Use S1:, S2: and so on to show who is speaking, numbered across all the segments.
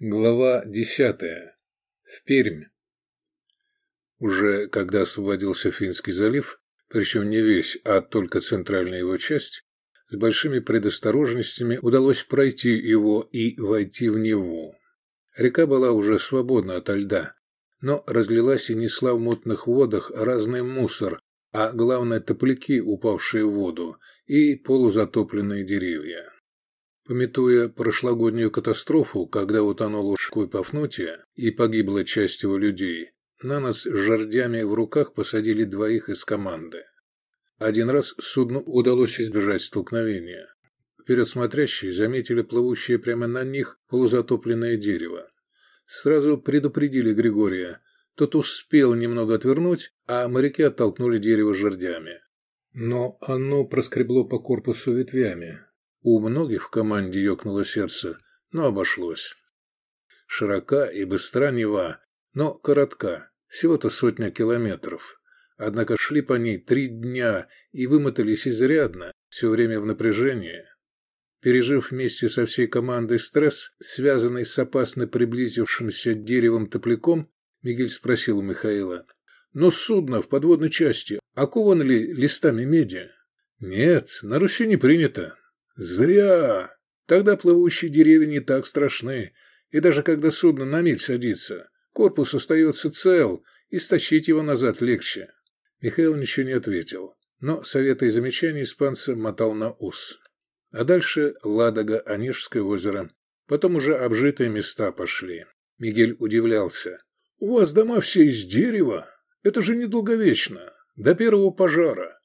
S1: Глава десятая. В Пермь. Уже когда освободился Финский залив, причем не весь, а только центральная его часть, с большими предосторожностями удалось пройти его и войти в Неву. Река была уже свободна ото льда, но разлилась и несла в мутных водах разный мусор, а главное топляки, упавшие в воду, и полузатопленные деревья. Пометуя прошлогоднюю катастрофу, когда утонул ушкой Пафнутия и погибла часть его людей, на нас с жердями в руках посадили двоих из команды. Один раз судну удалось избежать столкновения. Вперед смотрящие заметили плывущее прямо на них полузатопленное дерево. Сразу предупредили Григория. Тот успел немного отвернуть, а моряки оттолкнули дерево жердями. Но оно проскребло по корпусу ветвями, у многих в команде ёкнуло сердце, но обошлось. Широка и быстра Нева, но коротка, всего-то сотня километров. Однако шли по ней три дня и вымотались изрядно, все время в напряжении. Пережив вместе со всей командой стресс, связанный с опасно приблизившимся деревом топляком, Мигель спросил у Михаила. «Но судно в подводной части оковано ли листами меди?» «Нет, на Руси не принято. Зря. Тогда плывущие деревья не так страшны, и даже когда судно на миль садится, корпус остается цел, и стащить его назад легче. Михаил ничего не ответил, но совета и замечаний испанца мотал на ус. А дальше Ладога, Онежское озеро. Потом уже обжитые места пошли. Мигель удивлялся. «У вас дома все из дерева? Это же недолговечно. До первого пожара.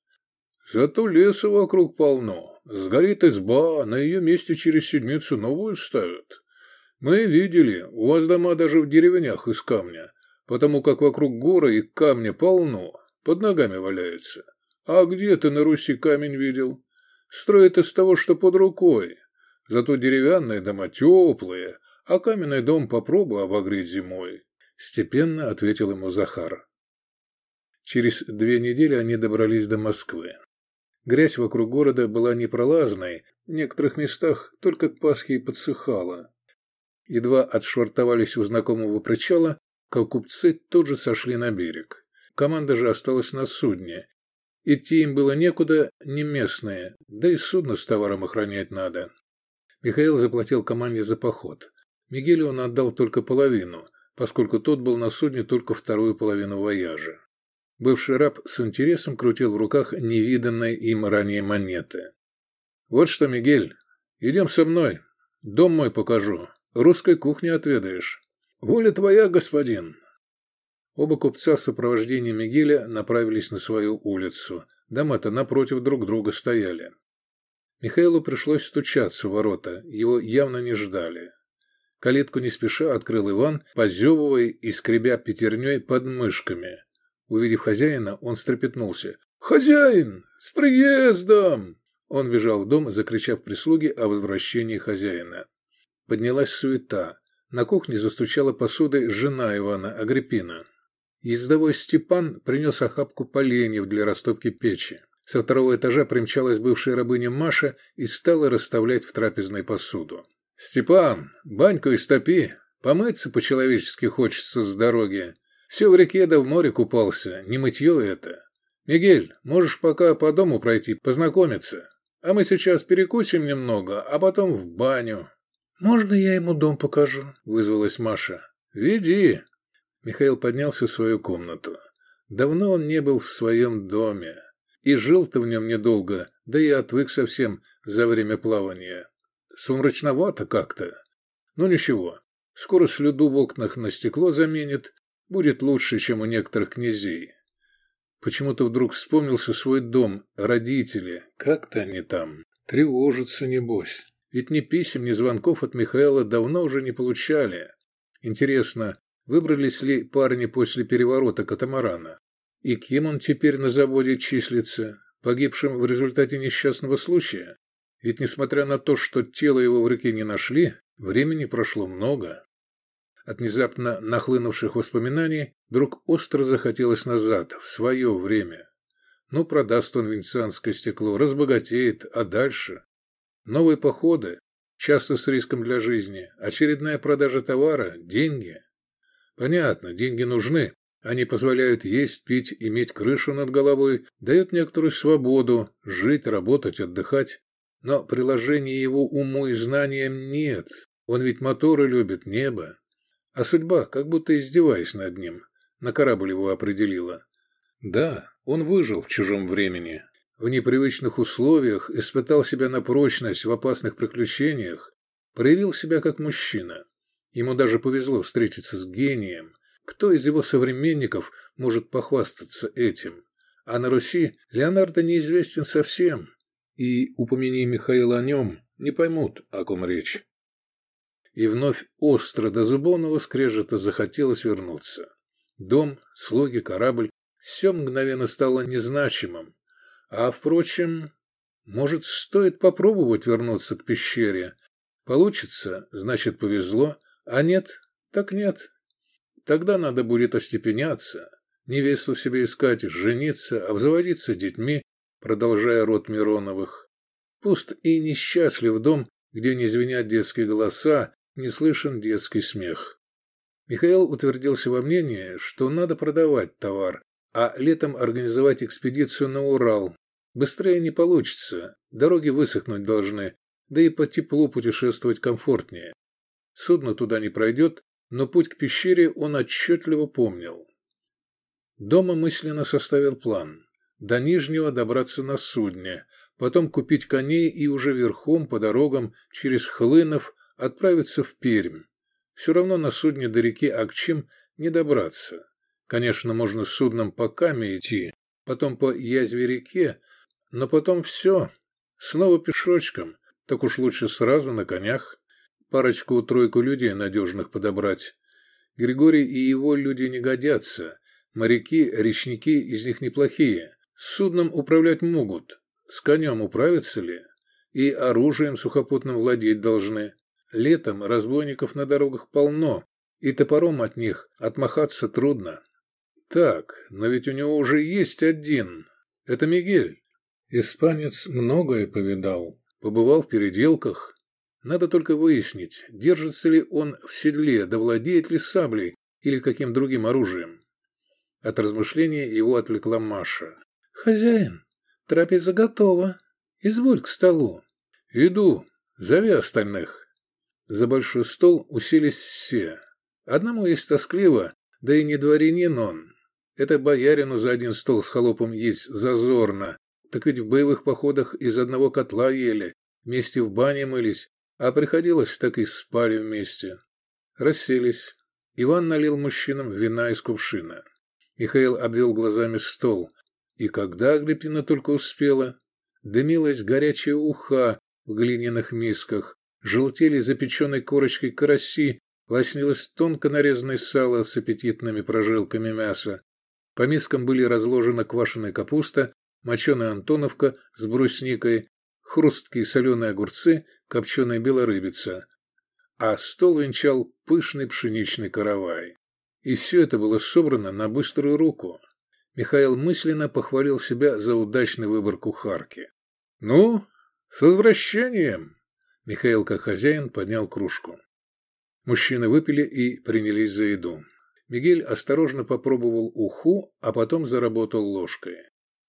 S1: Зато леса вокруг полно. Сгорит изба, на ее месте через седмицу новую ставят. Мы видели, у вас дома даже в деревнях из камня, потому как вокруг горы и камня полно, под ногами валяется. А где ты на Руси камень видел? Строят из того, что под рукой. Зато деревянные дома теплые, а каменный дом попробуй обогреть зимой. Степенно ответил ему Захар. Через две недели они добрались до Москвы. Грязь вокруг города была непролазной, в некоторых местах только к Пасхе подсыхала. Едва отшвартовались у знакомого причала, как купцы тут же сошли на берег. Команда же осталась на судне. Идти им было некуда, не местные, да и судно с товаром охранять надо. Михаил заплатил команде за поход. Мигелю он отдал только половину, поскольку тот был на судне только вторую половину вояжа. Бывший раб с интересом крутил в руках невиданные им ранее монеты. «Вот что, Мигель, идем со мной. Дом мой покажу. Русской кухни отведаешь. Воля твоя, господин». Оба купца в сопровождении Мигеля направились на свою улицу. Дома-то напротив друг друга стояли. Михаилу пришлось стучаться в ворота, его явно не ждали. Калитку не спеша открыл Иван, позевывая и скребя пятерней под мышками. Увидев хозяина, он стрепетнулся. «Хозяин! С приездом!» Он бежал в дом, закричав прислуге о возвращении хозяина. Поднялась суета. На кухне застучала посудой жена Ивана, Агриппина. Ездовой Степан принес охапку поленьев для растопки печи. Со второго этажа примчалась бывшая рабыня Маша и стала расставлять в трапезной посуду. «Степан, баньку истопи, помыться по-человечески хочется с дороги. Все в реке да в море купался, не мытье это. Мигель, можешь пока по дому пройти, познакомиться. А мы сейчас перекусим немного, а потом в баню. Можно я ему дом покажу? Вызвалась Маша. Веди. Михаил поднялся в свою комнату. Давно он не был в своем доме. И жил-то в нем недолго, да и отвык совсем за время плавания. Сумрачновато как-то. Ну ничего, скоро слюду в окнах на стекло заменит, Будет лучше, чем у некоторых князей. Почему-то вдруг вспомнился свой дом, родители. Как-то они там. Тревожатся, небось. Ведь ни писем, ни звонков от Михаила давно уже не получали. Интересно, выбрались ли парни после переворота катамарана? И кем он теперь на заводе числится? Погибшим в результате несчастного случая? Ведь несмотря на то, что тело его в реке не нашли, времени прошло много. От внезапно нахлынувших воспоминаний вдруг остро захотелось назад, в свое время. Ну, продаст он венецианское стекло, разбогатеет, а дальше? Новые походы, часто с риском для жизни. Очередная продажа товара – деньги. Понятно, деньги нужны. Они позволяют есть, пить, иметь крышу над головой, дают некоторую свободу, жить, работать, отдыхать. Но приложения его уму и знаниям нет. Он ведь моторы любит, небо. А судьба, как будто издеваясь над ним, на корабль его определила. Да, он выжил в чужом времени. В непривычных условиях испытал себя на прочность в опасных приключениях, проявил себя как мужчина. Ему даже повезло встретиться с гением. Кто из его современников может похвастаться этим? А на Руси Леонардо неизвестен совсем. И, упомяни Михаил о нем, не поймут, о ком речь. И вновь остро до зубовного скрежета захотелось вернуться. Дом, слуги, корабль – все мгновенно стало незначимым. А, впрочем, может, стоит попробовать вернуться к пещере. Получится, значит, повезло, а нет, так нет. Тогда надо будет остепеняться, невесту себе искать, жениться, обзаводиться детьми, продолжая род Мироновых. Пуст и несчастлив дом, где не звенят детские голоса, не слышен детский смех. Михаил утвердился во мнении, что надо продавать товар, а летом организовать экспедицию на Урал. Быстрее не получится, дороги высохнуть должны, да и по теплу путешествовать комфортнее. Судно туда не пройдет, но путь к пещере он отчетливо помнил. Дома мысленно составил план. До Нижнего добраться на судне, потом купить коней и уже верхом по дорогам через Хлынов отправиться в Пермь. Все равно на судне до реки Акчим не добраться. Конечно, можно судном по Каме идти, потом по Язве-реке, но потом все. Снова пешочком, так уж лучше сразу на конях. Парочку-тройку людей надежных подобрать. Григорий и его люди не годятся. Моряки, речники из них неплохие. Судном управлять могут. С конем управятся ли? И оружием сухопутным владеть должны. Летом разбойников на дорогах полно, и топором от них отмахаться трудно. Так, но ведь у него уже есть один. Это Мигель. Испанец многое повидал. Побывал в переделках. Надо только выяснить, держится ли он в седле, да владеет ли саблей или каким другим оружием. От размышления его отвлекла Маша. «Хозяин, трапеза готова. Изволь к столу». «Иду. Зови остальных». За большой стол уселись все. Одному есть тоскливо, да и не дворянин он. Это боярину за один стол с холопом есть зазорно. Так ведь в боевых походах из одного котла ели, вместе в бане мылись, а приходилось так и спали вместе. Расселись. Иван налил мужчинам вина из кувшина. Михаил обвел глазами стол. И когда Агриппина только успела, дымилась горячая уха в глиняных мисках, желтели запеченной корочкой караси, лоснилось тонко нарезанное сало с аппетитными прожилками мяса. По мискам были разложена квашеная капуста, моченая антоновка с брусникой, хрусткие соленые огурцы, копченая белорыбица. А стол венчал пышный пшеничный каравай. И все это было собрано на быструю руку. Михаил мысленно похвалил себя за удачный выбор кухарки. «Ну, с возвращением!» Михаил, как хозяин, поднял кружку. Мужчины выпили и принялись за еду. Мигель осторожно попробовал уху, а потом заработал ложкой.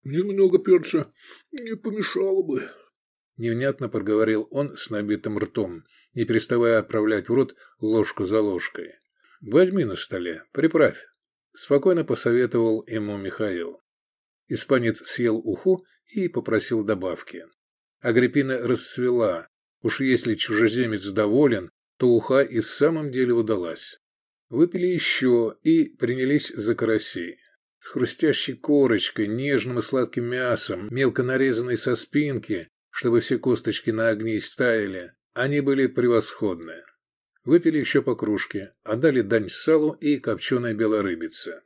S2: «Немного перца не помешало бы», —
S1: невнятно проговорил он с набитым ртом, не переставая отправлять в рот ложку за ложкой. «Возьми на столе, приправь», — спокойно посоветовал ему Михаил. Испанец съел уху и попросил добавки. Агриппина расцвела, Уж если чужеземец доволен, то уха и в самом деле удалась. Выпили еще и принялись за караси. С хрустящей корочкой, нежным и сладким мясом, мелко нарезанной со спинки, чтобы все косточки на огне стаяли, они были превосходны. Выпили еще по кружке, отдали дань салу и копченой белорыбице.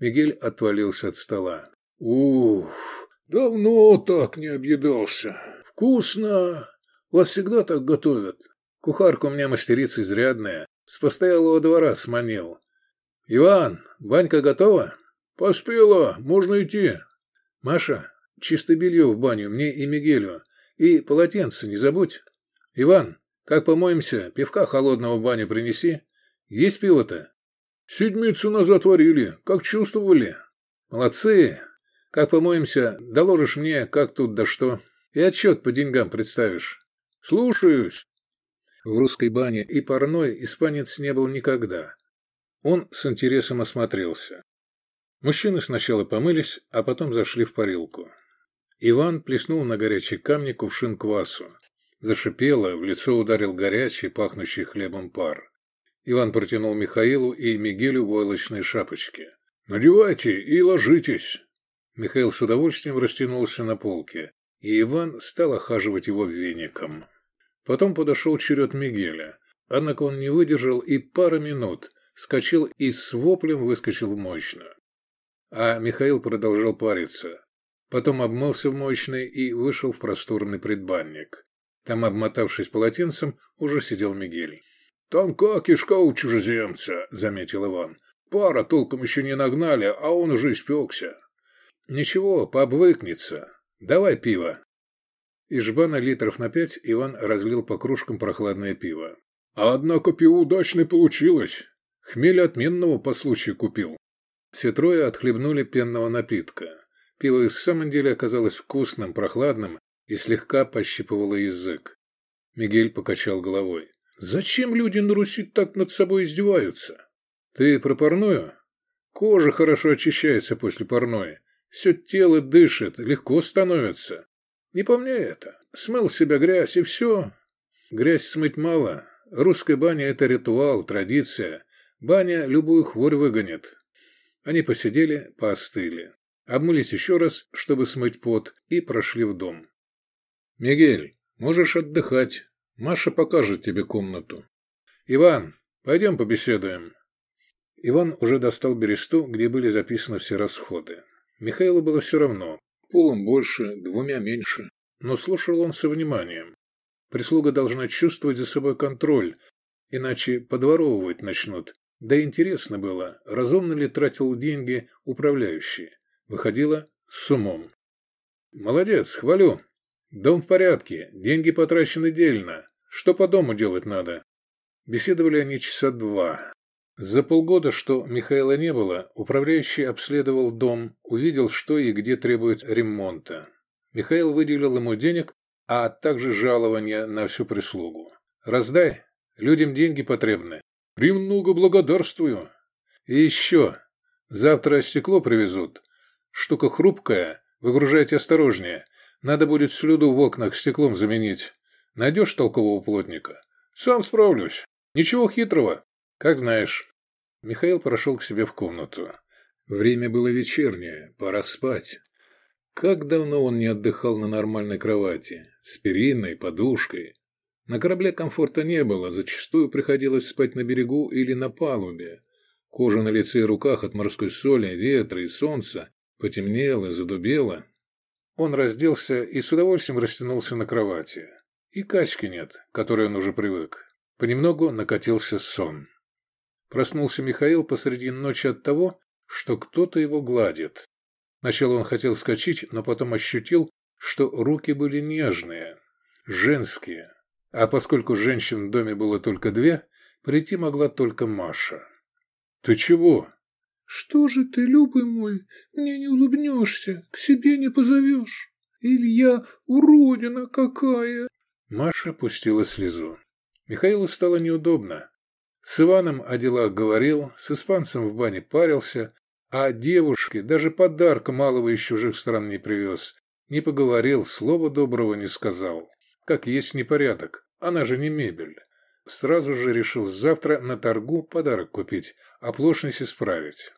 S1: Мигель отвалился от стола.
S2: «Ух, давно так не объедался. Вкусно!» Вас всегда так готовят. Кухарка у меня мастерица изрядная. С постоялого двора сманил. Иван, банька готова? Поспела, можно идти. Маша, чистое белье в баню мне и Мигелю. И полотенце не забудь. Иван, Как помоемся, пивка холодного в баню принеси. Есть пиво-то?
S1: Седмицу назад варили. Как чувствовали?
S2: Молодцы. Как помоемся, доложишь мне, как тут да что. И отчет по деньгам представишь.
S1: Слушаюсь.
S2: В русской бане и парной испанец не был никогда. Он с интересом осмотрелся. Мужчины сначала помылись, а потом зашли в парилку. Иван плеснул на горячий камни кувшин квасу. Зашипело, в лицо ударил горячий, пахнущий хлебом пар. Иван протянул Михаилу и Мигелю войлочные шапочки.
S1: «Надевайте и ложитесь!»
S2: Михаил с удовольствием растянулся на полке, и Иван стал охаживать его веником. Потом подошел черед Мигеля. Однако он не выдержал и пары минут, вскочил и с воплем выскочил в мощную. А Михаил продолжал париться. Потом обмылся в мощной и вышел в просторный предбанник. Там, обмотавшись полотенцем, уже сидел Мигель.
S1: «Тонка кишка у чужеземца», — заметил Иван. «Пара толком еще не нагнали, а он уже испекся».
S2: «Ничего, пообвыкнется. Давай пиво». Из жбана литров на пять Иван разлил по кружкам прохладное пиво.
S1: «А однако пиво удачное получилось. Хмель отменного по случаю купил».
S2: Все трое отхлебнули пенного напитка. Пиво и в самом деле оказалось вкусным, прохладным и слегка пощипывало язык. Мигель покачал головой.
S1: «Зачем люди на Руси так над собой издеваются?»
S2: «Ты про парную?» «Кожа хорошо очищается после парной. Все тело дышит, легко становится. Не по мне это. Смыл себя грязь и все. Грязь смыть мало. Русская баня – это ритуал, традиция. Баня любую хворь выгонит». Они посидели, поостыли. Обмылись еще раз, чтобы смыть пот, и прошли в дом. «Мигель, можешь отдыхать. Маша покажет тебе комнату». «Иван, пойдем побеседуем». Иван уже достал бересту, где были записаны все расходы. Михаилу было все равно. Полом больше, двумя меньше. Но слушал он со вниманием. Прислуга должна чувствовать за собой контроль, иначе подворовывать начнут. Да интересно было, разумно ли тратил деньги управляющий. Выходило с умом. «Молодец, хвалю. Дом в порядке, деньги потрачены дельно. Что по дому делать надо?» Беседовали они часа два. За полгода, что Михаила не было, управляющий обследовал дом, увидел, что и где требует ремонта. Михаил выделил ему денег, а также жалования на всю прислугу. «Раздай, людям деньги потребны».
S1: «Премного благодарствую».
S2: «И еще. Завтра стекло привезут. Штука хрупкая, выгружайте осторожнее. Надо будет слюду в окнах стеклом заменить. Найдешь толкового плотника?
S1: Сам справлюсь. Ничего хитрого.
S2: Как знаешь. Михаил прошел к себе в комнату. Время было вечернее, пора спать. Как давно он не отдыхал на нормальной кровати, с периной, подушкой. На корабле комфорта не было, зачастую приходилось спать на берегу или на палубе. Кожа на лице и руках от морской соли, ветра и солнца Потемнело, задубело. Он разделся и с удовольствием растянулся на кровати. И качки нет, к которой он уже привык. Понемногу накатился сон. Проснулся Михаил посреди ночи от того, что кто-то его гладит. Сначала он хотел вскочить, но потом ощутил, что руки были нежные, женские. А поскольку женщин в доме было только две, прийти могла только Маша. «Ты чего?»
S3: «Что же ты, любый мой, мне не улыбнешься, к себе не позовешь? Илья, уродина какая!»
S2: Маша пустила слезу. Михаилу стало неудобно. С Иваном о делах говорил, с испанцем в бане парился, а девушке даже подарка малого из чужих стран не привез. Не поговорил, слова доброго не сказал. Как есть непорядок, она же не мебель. Сразу же решил завтра на торгу подарок купить, оплошность исправить.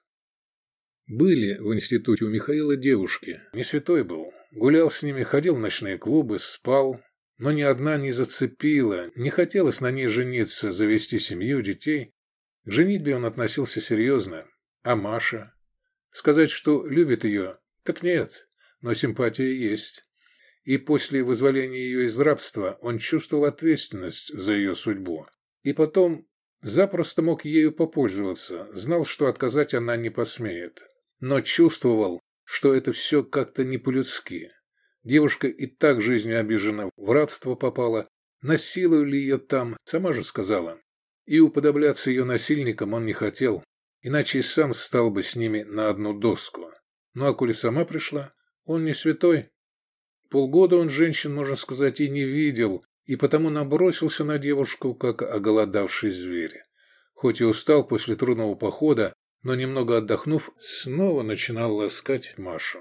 S2: Были в институте у Михаила девушки. Не святой был. Гулял с ними, ходил в ночные клубы, спал. Но ни одна не зацепила, не хотелось на ней жениться, завести семью, детей. К женитьбе он относился серьезно. А Маша? Сказать, что любит ее, так нет, но симпатия есть. И после вызволения ее из рабства он чувствовал ответственность за ее судьбу. И потом запросто мог ею попользоваться, знал, что отказать она не посмеет но чувствовал, что это все как-то не по-людски. Девушка и так жизнью обижена, в рабство попала,
S1: насиловали ее там, сама же сказала. И уподобляться ее насильникам он не хотел, иначе и сам стал бы с ними на одну доску. Ну а коли сама пришла, он не святой. Полгода он женщин, можно сказать, и не видел, и потому набросился на девушку, как оголодавший зверь. Хоть и устал после трудного похода, но немного отдохнув, снова начинал ласкать Машу.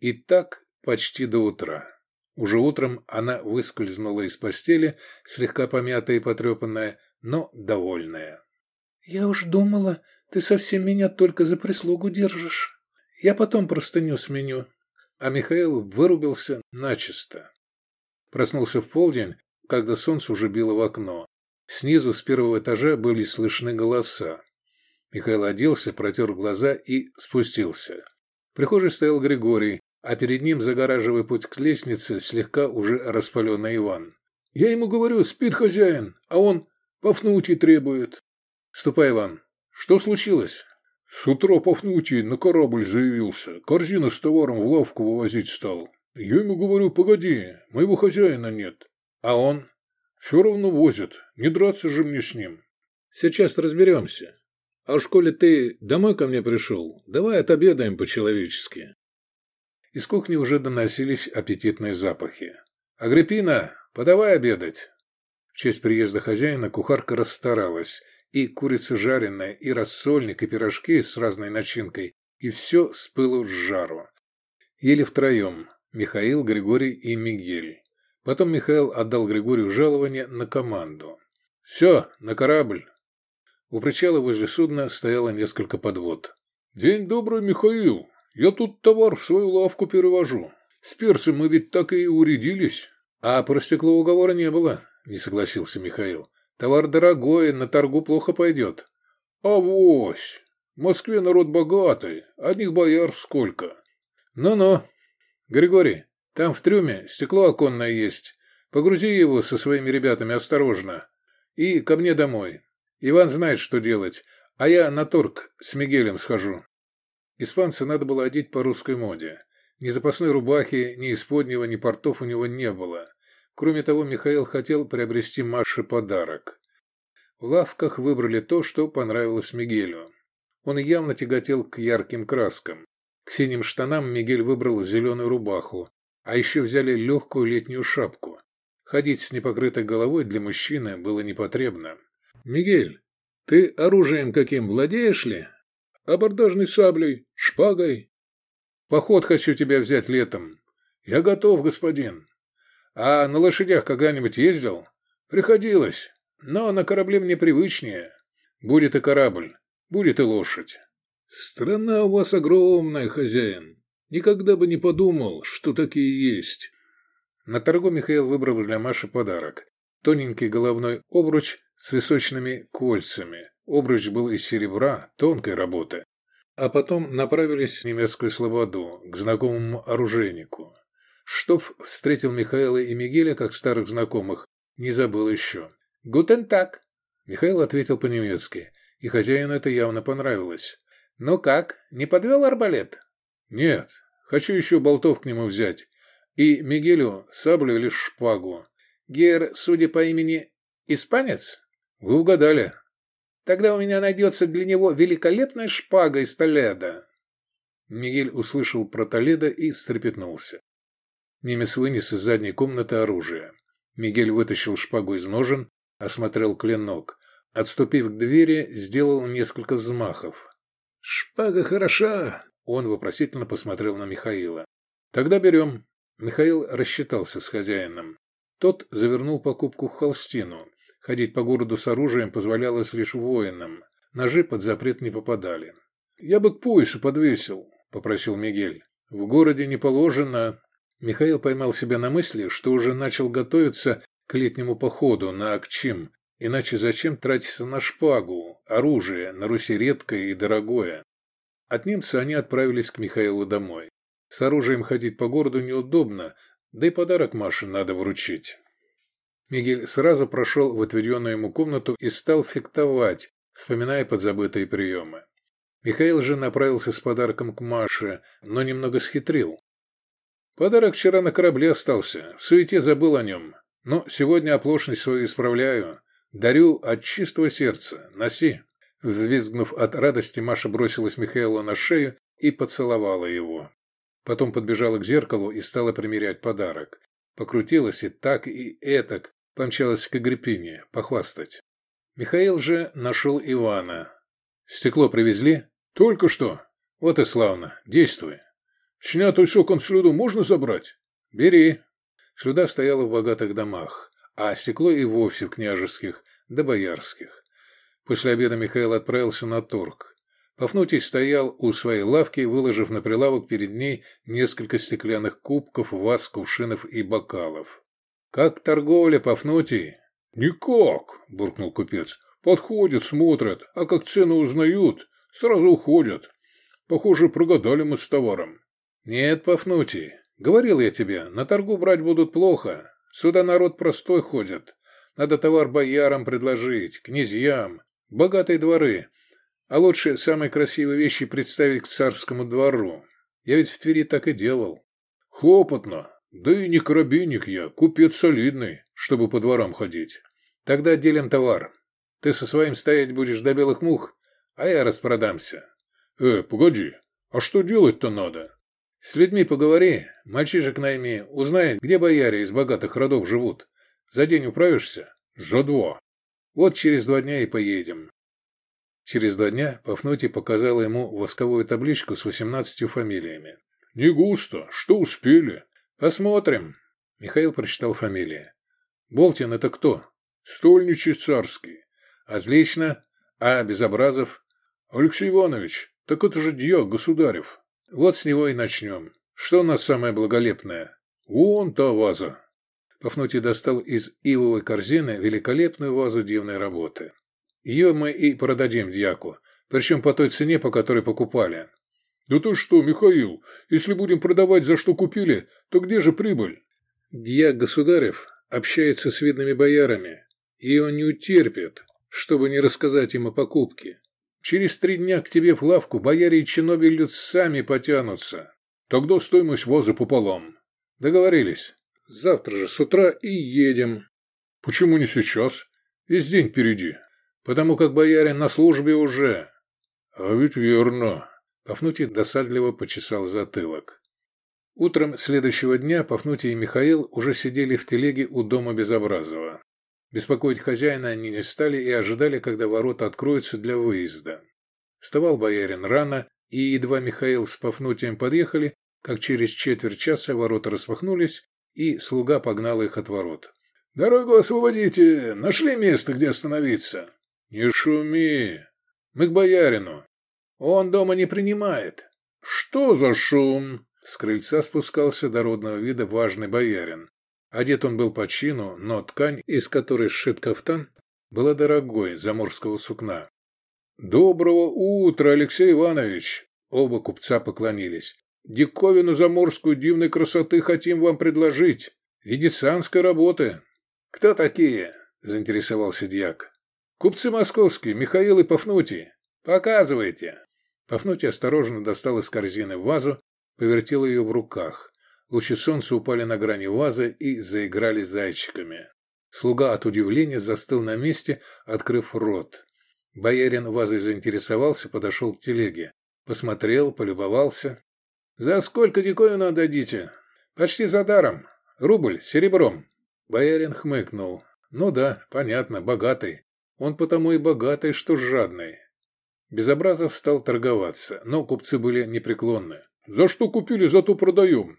S1: И так почти до утра. Уже утром она выскользнула из постели, слегка помятая и потрепанная, но довольная.
S3: «Я уж думала, ты совсем меня только за прислугу держишь. Я потом простыню сменю».
S1: А Михаил вырубился начисто. Проснулся в полдень, когда солнце уже било в окно. Снизу с первого этажа были слышны голоса. Михаил оделся, протер глаза и спустился. В прихожей стоял Григорий, а перед ним, загораживая путь к лестнице, слегка уже распаленный Иван. «Я ему говорю, спит хозяин, а он Пафнутий требует». «Ступай, Иван. Что случилось?»
S2: «С утра Пафнутий на корабль заявился, корзину с товаром в лавку вывозить стал. Я ему говорю, погоди, моего хозяина нет.
S1: А он?
S2: Все равно возят, не драться же мне с ним.
S1: Сейчас разберемся. А в школе ты домой ко мне пришел, давай отобедаем по-человечески. Из кухни уже доносились аппетитные запахи. «Агриппина, подавай обедать!» В честь приезда хозяина кухарка расстаралась. И курица жареная, и рассольник, и пирожки с разной начинкой, и все с пылу с жару. Ели втроем – Михаил, Григорий и Мигель. Потом Михаил отдал Григорию жалование на команду. «Все, на корабль!» У причала возле судна стояло несколько подвод.
S2: «День добрый, Михаил!» Я тут товар в свою лавку перевожу. С перцем мы ведь так и урядились.
S1: А про стекло уговора не было, не согласился Михаил. Товар дорогой, на торгу плохо пойдет.
S2: Авось. В Москве народ богатый, одних бояр сколько.
S1: Ну-ну. Григорий, там в трюме стекло оконное есть. Погрузи его со своими ребятами осторожно. И ко мне домой. Иван знает, что делать, а я на торг с Мигелем схожу. Испанца надо было одеть по русской моде. Ни запасной рубахи, ни исподнего, ни портов у него не было. Кроме того, Михаил хотел приобрести Маше подарок. В лавках выбрали то, что понравилось Мигелю. Он явно тяготел к ярким краскам. К синим штанам Мигель выбрал зеленую рубаху, а еще взяли легкую летнюю шапку. Ходить с непокрытой головой для мужчины было непотребно. «Мигель, ты оружием каким владеешь ли?»
S2: Абордажной саблей, шпагой.
S1: Поход хочу тебя взять летом.
S2: Я готов, господин.
S1: А на лошадях когда-нибудь ездил?
S2: Приходилось,
S1: но на корабле мне привычнее. Будет и корабль, будет и лошадь.
S2: Страна у вас огромная, хозяин. Никогда бы не подумал, что такие есть.
S1: На торгу Михаил выбрал для Маши подарок. Тоненький головной обруч с височными кольцами. Обруч был из серебра, тонкой работы. А потом направились в немецкую слободу, к знакомому оружейнику. Штоф встретил Михаила и Мигеля как старых знакомых, не забыл еще. «Гутен так!» Михаил ответил по-немецки, и хозяину это явно понравилось. «Ну как, не подвел арбалет?»
S2: «Нет, хочу еще болтов к нему взять. И Мигелю саблю или шпагу».
S1: «Гер, судя по имени, испанец?»
S2: «Вы угадали.
S1: Тогда у меня найдется для него великолепная шпага из Толеда». Мигель услышал про Толедо и встрепетнулся. Немец вынес из задней комнаты оружие. Мигель вытащил шпагу из ножен, осмотрел клинок. Отступив к двери, сделал несколько взмахов.
S2: «Шпага хороша!»
S1: Он вопросительно посмотрел на Михаила. «Тогда берем». Михаил рассчитался с хозяином. Тот завернул покупку в холстину. Ходить по городу с оружием позволялось лишь воинам. Ножи под запрет не попадали.
S2: «Я бы к поясу подвесил», — попросил Мигель.
S1: «В городе не положено». Михаил поймал себя на мысли, что уже начал готовиться к летнему походу на Акчим. Иначе зачем тратиться на шпагу, оружие, на Руси редкое и дорогое? От немца они отправились к Михаилу домой. С оружием ходить по городу неудобно, да и подарок Маше надо вручить. Мигель сразу прошел в отведенную ему комнату и стал фехтовать, вспоминая подзабытые приемы. Михаил же направился с подарком к Маше, но немного схитрил. Подарок вчера на корабле остался, в суете забыл о нем. Но сегодня оплошность свою исправляю. Дарю от чистого сердца. Носи». Взвизгнув от радости, Маша бросилась Михаилу на шею и поцеловала его. Потом подбежала к зеркалу и стала примерять подарок. Покрутилась и так, и этак, помчалась к Агриппине, похвастать. Михаил же нашел Ивана. «Стекло привезли?» «Только что». «Вот и славно. Действуй».
S2: «Снятую сокон слюду можно забрать?»
S1: «Бери». Слюда стояла в богатых домах, а стекло и вовсе в княжеских да боярских. После обеда Михаил отправился на торг. Пафнутий стоял у своей лавки, выложив на прилавок перед ней несколько стеклянных кубков, ваз, кувшинов и бокалов. «Как торговля, Пафнутий?»
S2: «Никак», – буркнул купец. «Подходят, смотрят, а как цены узнают, сразу уходят. Похоже, прогадали мы с товаром».
S1: «Нет, Пафнутий, говорил я тебе, на торгу брать будут плохо. Сюда народ простой ходит. Надо товар боярам предложить, князьям, богатые дворы. А лучше самые красивые вещи представить к царскому двору. Я ведь в Твери так и делал».
S2: «Хлопотно. Да и не коробейник я, купец солидный, чтобы по дворам ходить».
S1: «Тогда делим товар. Ты со своим стоять будешь до белых мух, а я распродамся».
S2: «Э, погоди, а что делать-то надо?»
S1: С людьми поговори, мальчишек найми, узнай, где бояре из богатых родов живут. За день управишься?
S2: Два.
S1: Вот через два дня и поедем. Через два дня Пафнутий показал ему восковую табличку с восемнадцатью фамилиями.
S2: Не густо. Что успели?
S1: Посмотрим. Михаил прочитал фамилии. Болтин это кто?
S2: Стольничий царский.
S1: Отлично. А Безобразов?
S2: Алексей Иванович, так это же дьяк государев.
S1: Вот с него и начнем. Что у нас самое благолепное?
S2: Вон та ваза.
S1: Пафнутий достал из ивовой корзины великолепную вазу дивной работы. Ее мы и продадим дьяку, причем по той цене, по которой покупали.
S2: Да ты что, Михаил, если будем продавать за что купили, то где же прибыль?
S1: Дьяк Государев общается с видными боярами, и он не утерпит, чтобы не рассказать им о покупке. Через три дня к тебе в лавку бояре и чиновили сами потянутся.
S2: Тогда стоимость вазы пополам.
S1: Договорились. Завтра же с утра и едем.
S2: Почему не сейчас? Весь день впереди.
S1: Потому как боярин на службе уже.
S2: А ведь верно.
S1: Пафнутий досадливо почесал затылок. Утром следующего дня Пафнутий и Михаил уже сидели в телеге у дома Безобразова. Беспокоить хозяина они не стали и ожидали, когда ворота откроются для выезда. Вставал боярин рано, и едва Михаил с Пафнутием подъехали, как через четверть часа ворота распахнулись, и слуга погнал их от ворот.
S2: «Дорогу освободите! Нашли место, где остановиться!»
S1: «Не шуми! Мы к боярину! Он дома не принимает!»
S2: «Что за шум?»
S1: С крыльца спускался дородного вида важный боярин. Одет он был по чину, но ткань, из которой сшит кафтан, была дорогой, заморского сукна.
S2: «Доброго утра, Алексей Иванович!» Оба купца поклонились. «Диковину заморскую дивной красоты хотим вам предложить. Венецианской работы».
S1: «Кто такие?» – заинтересовался дьяк. «Купцы московские, Михаил и Пафнутий. Показывайте». Пафнутий осторожно достал из корзины вазу, повертел ее в руках. Лучи солнца упали на грани вазы и заиграли зайчиками. Слуга от удивления застыл на месте, открыв рот. Боярин вазой заинтересовался, подошел к телеге. Посмотрел, полюбовался. «За сколько диковину отдадите?» «Почти за даром. Рубль, серебром». Боярин хмыкнул. «Ну да, понятно, богатый. Он потому и богатый, что жадный». Безобразов стал торговаться, но купцы были непреклонны.
S2: «За что купили, зато продаем.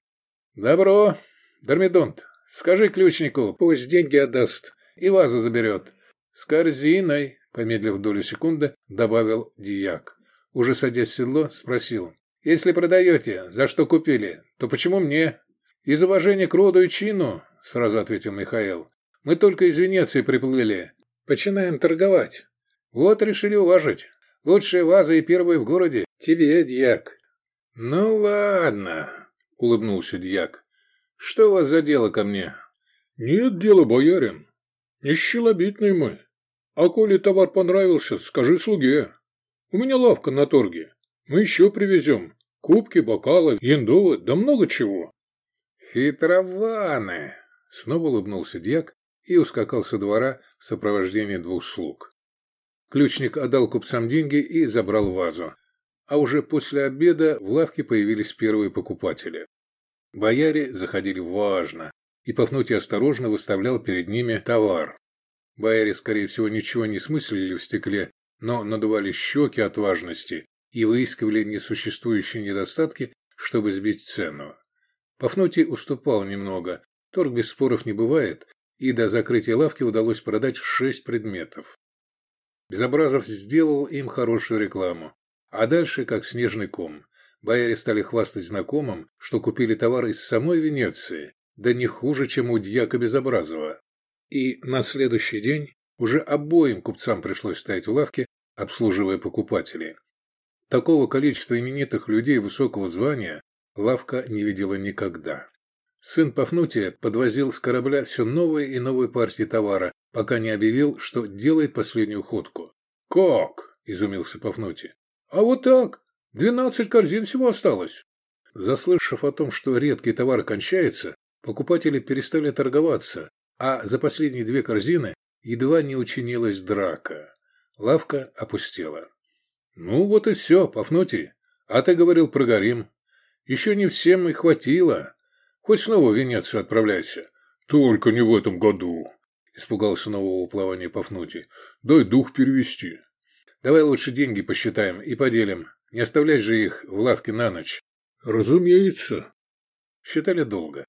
S1: «Добро. Дормидонт, скажи ключнику, пусть деньги отдаст и вазу заберет. С корзиной», — помедлив долю секунды, добавил дьяк. Уже садясь в седло, спросил. «Если продаете, за что купили, то почему мне?» «Из уважения к роду и чину», — сразу ответил Михаил. «Мы только из Венеции приплыли. Починаем торговать. Вот решили уважить. Лучшая ваза и первая в городе. Тебе, дьяк». «Ну ладно», — улыбнулся дьяк. «Что у вас за дело ко мне?»
S2: «Нет дела, боярин. Не щелобитный мы. А коли товар понравился, скажи слуге. У меня лавка на торге. Мы еще привезем. Кубки, бокалы, яндовы, да много чего».
S1: «Хитрованы!» — Снова улыбнулся дьяк и ускакал со двора в сопровождении двух слуг. Ключник отдал купцам деньги и забрал вазу. А уже после обеда в лавке появились первые покупатели. Бояре заходили важно, и Пафнутий осторожно выставлял перед ними товар. Бояре, скорее всего, ничего не смыслили в стекле, но надували щеки от важности и выискивали несуществующие недостатки, чтобы сбить цену. Пафнутий уступал немного, торг без споров не бывает, и до закрытия лавки удалось продать шесть предметов. Безобразов сделал им хорошую рекламу, а дальше как снежный ком. Бояре стали хвастать знакомым, что купили товар из самой Венеции, да не хуже, чем у дьяка Безобразова. И на следующий день уже обоим купцам пришлось стоять в лавке, обслуживая покупателей. Такого количества именитых людей высокого звания лавка не видела никогда. Сын Пафнутия подвозил с корабля все новые и новые партии товара, пока не объявил, что делает последнюю ходку. «Как?» – изумился Пафнутий. «А вот так. Двенадцать корзин всего осталось». Заслышав о том, что редкий товар кончается, покупатели перестали торговаться, а за последние две корзины едва не учинилась драка. Лавка опустела. «Ну вот и все, Пафнутий. А ты говорил, прогорим. Еще не всем и хватило. Хоть снова в Венецию отправляйся». «Только не в этом году», – испугался нового плавания Пафнутий. «Дай дух перевести». «Давай лучше деньги посчитаем и поделим. Не оставлять же их в лавке на ночь».
S2: «Разумеется».
S1: Считали долго.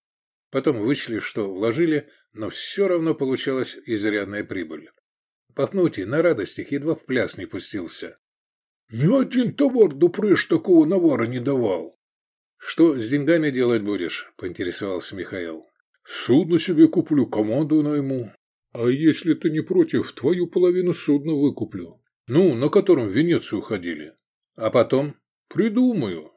S1: Потом вычли, что вложили, но все равно получалась изрядная прибыль. Пафнутий на радостях едва в пляс не пустился.
S2: «Ни один товар Дупреш такого навара не давал».
S1: «Что с деньгами делать будешь?» – поинтересовался Михаил.
S2: «Судно себе куплю, команду найму. А если ты не против, твою половину судна выкуплю».
S1: «Ну, на котором в Венецию ходили. А потом?» «Придумаю.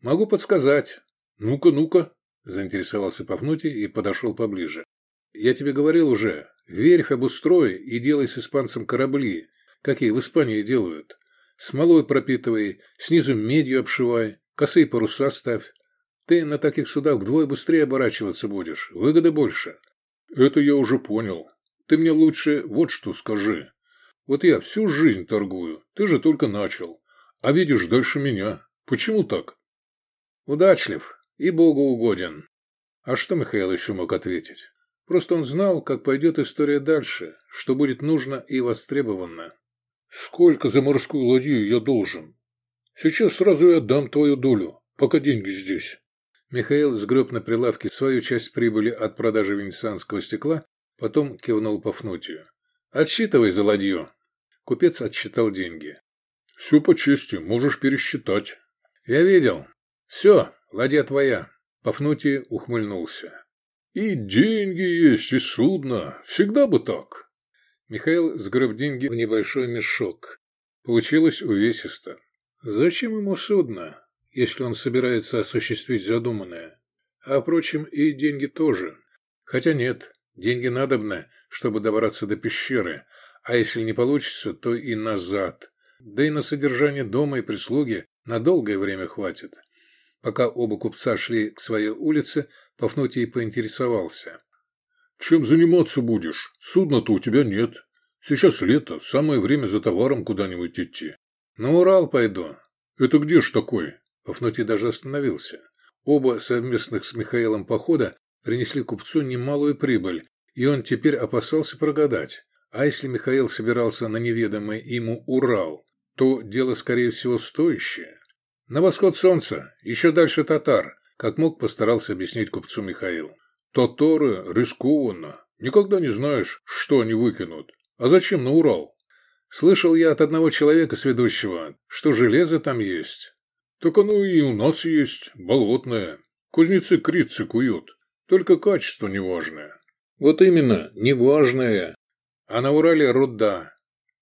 S1: Могу подсказать. Ну-ка, ну-ка» заинтересовался Пафнутий и подошел поближе. «Я тебе говорил уже, верфь обустрой и делай с испанцем корабли, какие в Испании делают. Смолой пропитывай, снизу медью обшивай, косые паруса ставь. Ты на таких судах вдвое быстрее оборачиваться будешь, выгоды больше».
S2: «Это я уже понял. Ты мне лучше вот что скажи. Вот я всю жизнь торгую, ты же только начал. А видишь дальше меня. Почему так?»
S1: «Удачлив и Богу угоден. А что Михаил еще мог ответить? Просто он знал, как пойдет история дальше, что будет нужно и востребовано.
S2: «Сколько за морскую ладью я должен? Сейчас сразу я отдам твою долю, пока деньги здесь».
S1: Михаил сгреб на прилавке свою часть прибыли от продажи венецианского стекла, потом кивнул Пафнутию. «Отсчитывай за ладью». Купец отсчитал деньги.
S2: «Все по чести, можешь пересчитать».
S1: «Я видел. Все, Ладья твоя. Пафнутий ухмыльнулся.
S2: И деньги есть, и судно. Всегда бы так.
S1: Михаил сгреб деньги в небольшой мешок. Получилось увесисто. Зачем ему судно, если он собирается осуществить задуманное? А, впрочем, и деньги тоже. Хотя нет, деньги надобны, чтобы добраться до пещеры, а если не получится, то и назад. Да и на содержание дома и прислуги на долгое время хватит. Пока оба купца шли к своей улице, Пафнутий поинтересовался.
S2: «Чем заниматься будешь? Судна-то у тебя нет. Сейчас лето, самое время за товаром куда-нибудь идти».
S1: «На Урал пойду».
S2: «Это где ж такой?»
S1: Пафнутий даже остановился. Оба совместных с Михаилом похода принесли купцу немалую прибыль, и он теперь опасался прогадать. А если Михаил собирался на неведомый ему Урал, то дело, скорее всего, стоящее. На восход солнца, еще дальше татар, как мог постарался объяснить купцу Михаил.
S2: Татары рискованно. Никогда не знаешь, что они выкинут. А зачем на Урал?
S1: Слышал я от одного человека сведущего, что железо там есть.
S2: Так оно и у нас есть, болотное. Кузнецы крицы куют. Только качество неважное.
S1: Вот именно, неважное. А на Урале руда.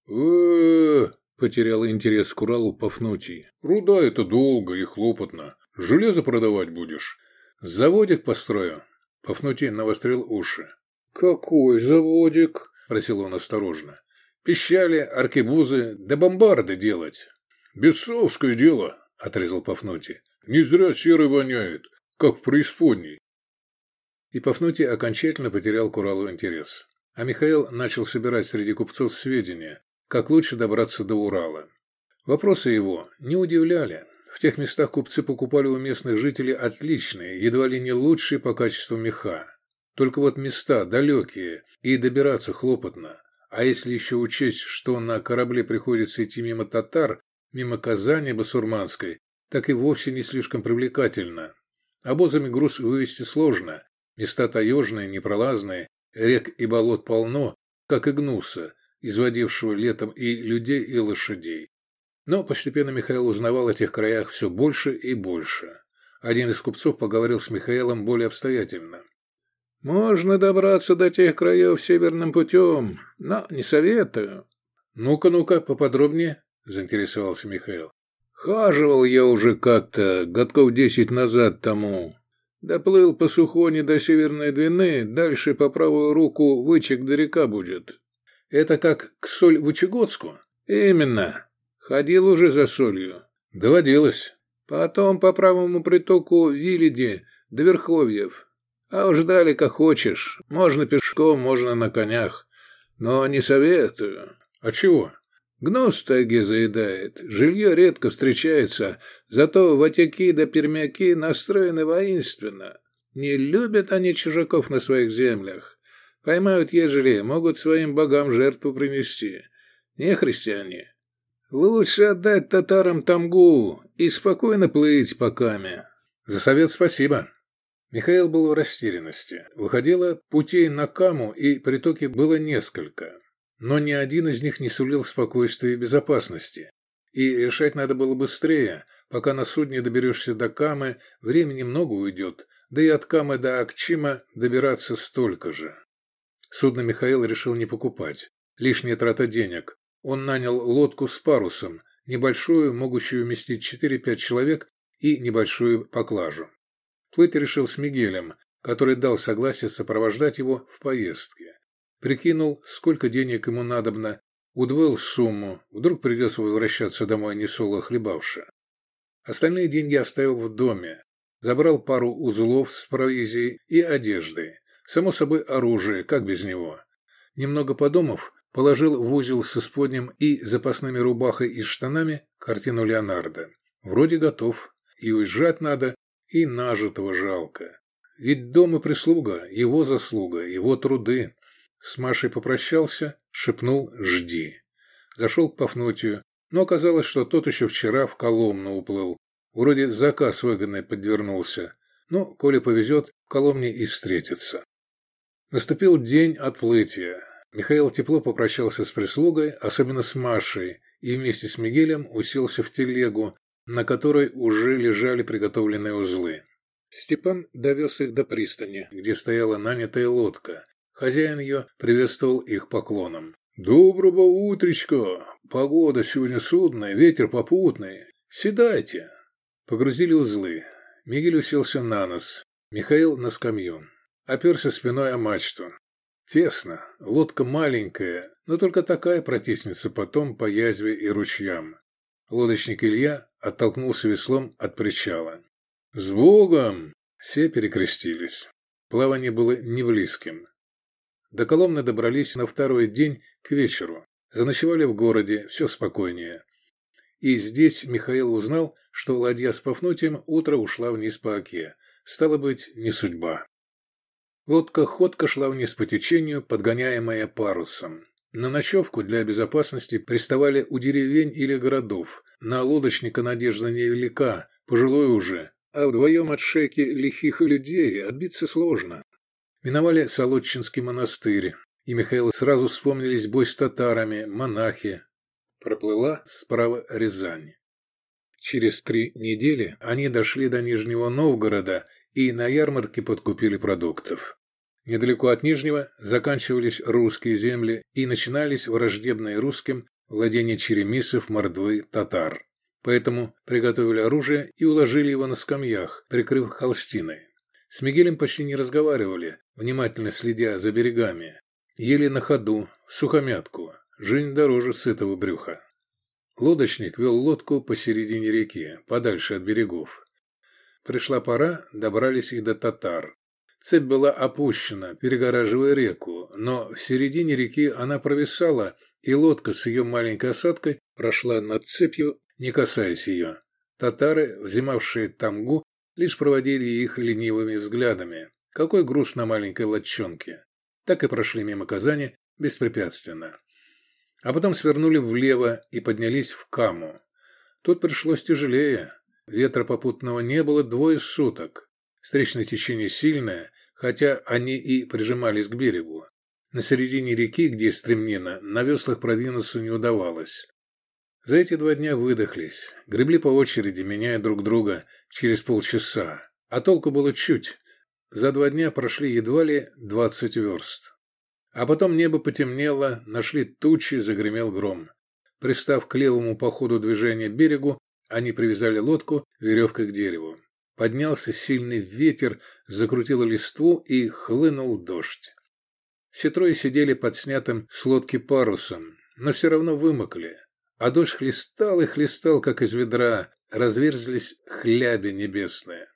S2: э, -э, -э Потерял интерес к Уралу Пафнутий. «Руда – это долго и хлопотно. Железо продавать будешь?»
S1: «Заводик построю». Пафнутий навострил уши.
S2: «Какой заводик?»
S1: – просил он осторожно. «Пищали, аркебузы, да бомбарды делать».
S2: «Бесовское дело», – отрезал Пафнутий. «Не зря серый воняет, как в преисподней».
S1: и Пафнутий окончательно потерял к интерес. А Михаил начал собирать среди купцов сведения, как лучше добраться до Урала. Вопросы его не удивляли. В тех местах купцы покупали у местных жителей отличные, едва ли не лучшие по качеству меха. Только вот места далекие, и добираться хлопотно. А если еще учесть, что на корабле приходится идти мимо татар, мимо Казани басурманской, так и вовсе не слишком привлекательно. Обозами груз вывести сложно, места таежные, непролазные, рек и болот полно, как и гнуса, изводившего летом и людей, и лошадей. Но постепенно Михаил узнавал о тех краях все больше и больше. Один из купцов поговорил с Михаилом более обстоятельно.
S2: «Можно добраться до тех краев северным путем, но не советую».
S1: «Ну-ка, ну-ка, поподробнее», – заинтересовался Михаил.
S2: «Хаживал я уже как-то, годков десять назад тому. Доплыл по Сухоне до Северной Двины, дальше по правую руку вычек до река будет».
S1: «Это как к соль Вычегодску?»
S2: «Именно. Ходил уже за солью.
S1: Доводилось.
S2: Потом по правому притоку Вилиди до Верховьев. А уж дали как хочешь. Можно пешком, можно на конях. Но не советую.
S1: А чего?
S2: Гнус в заедает. Жилье редко встречается. Зато ватяки да пермяки настроены воинственно. Не любят они чужаков на своих землях. Поймают, ежели могут своим богам жертву принести. Не христиане. Лучше отдать татарам тамгу и спокойно плыть по каме.
S1: За совет спасибо. Михаил был в растерянности. Выходило, путей на каму и притоки было несколько. Но ни один из них не сулил спокойствия и безопасности. И решать надо было быстрее. Пока на судне доберешься до Камы, времени много уйдет, да и от Камы до Акчима добираться столько же. Судно Михаил решил не покупать. Лишняя трата денег. Он нанял лодку с парусом, небольшую, могущую вместить 4-5 человек, и небольшую поклажу. Плыть решил с Мигелем, который дал согласие сопровождать его в поездке. Прикинул, сколько денег ему надобно, удвоил сумму, вдруг придется возвращаться домой не хлебавши. Остальные деньги оставил в доме, забрал пару узлов с провизией и одеждой, само собой оружие, как без него. Немного подумав, Положил в узел с исподним и запасными рубахой и штанами картину Леонардо. Вроде готов. И уезжать надо, и нажитого жалко. Ведь дом и прислуга – его заслуга, его труды. С Машей попрощался, шепнул «жди». Зашел к Пафнутию, но оказалось, что тот еще вчера в Коломну уплыл. Вроде заказ выгодный подвернулся. Но, коли повезет, в Коломне и встретится. Наступил день отплытия. Михаил тепло попрощался с прислугой, особенно с Машей, и вместе с Мигелем уселся в телегу, на которой уже лежали приготовленные узлы. Степан довез их до пристани, где стояла нанятая лодка. Хозяин ее приветствовал их поклоном. «Доброго утречка! Погода сегодня судная, ветер попутный. Седайте!» Погрузили узлы. Мигель уселся на нос, Михаил на скамью. Оперся спиной о мачту. Тесно, лодка маленькая, но только такая протиснется потом по язве и ручьям. Лодочник Илья оттолкнулся веслом от причала. «С Богом!» Все перекрестились. Плавание было не. До Коломны добрались на второй день к вечеру. Заночевали в городе, все спокойнее. И здесь Михаил узнал, что ладья с Пафнутием утро ушла вниз по оке. Стало быть, не судьба. Лодка ходко шла вниз по течению, подгоняемая парусом. На ночевку для безопасности приставали у деревень или городов. На лодочника надежда невелика, пожилой уже, а вдвоем от шейки лихих людей отбиться сложно. Миновали Солодчинский монастырь, и Михаилу сразу вспомнились бой с татарами, монахи. Проплыла справа Рязань. Через три недели они дошли до Нижнего Новгорода и на ярмарке подкупили продуктов. Недалеко от Нижнего заканчивались русские земли и начинались враждебные русским владения черемисов, мордвы, татар. Поэтому приготовили оружие и уложили его на скамьях, прикрыв холстиной. С Мигелем почти не разговаривали, внимательно следя за берегами. Ели на ходу, в сухомятку. Жизнь дороже сытого брюха. Лодочник вел лодку посередине реки, подальше от берегов. Пришла пора, добрались и до татар. Цепь была опущена, перегораживая реку, но в середине реки она провисала, и лодка с ее маленькой осадкой прошла над цепью, не касаясь ее. Татары, взимавшие тамгу, лишь проводили их ленивыми взглядами. Какой груз на маленькой лодчонке. Так и прошли мимо Казани беспрепятственно. А потом свернули влево и поднялись в Каму. Тут пришлось тяжелее. Ветра попутного не было двое суток. Встречное течение сильное, хотя они и прижимались к берегу. На середине реки, где стремнина, на веслах продвинуться не удавалось. За эти два дня выдохлись, гребли по очереди, меняя друг друга через полчаса. А толку было чуть. За два дня прошли едва ли двадцать верст. А потом небо потемнело, нашли тучи, загремел гром. Пристав к левому по ходу движения берегу, они привязали лодку веревкой к дереву. Поднялся сильный ветер, закрутил листву и хлынул дождь. Все трое сидели под снятым с лодки парусом, но все равно вымокли. А дождь хлестал и хлестал, как из ведра, разверзлись хляби небесные.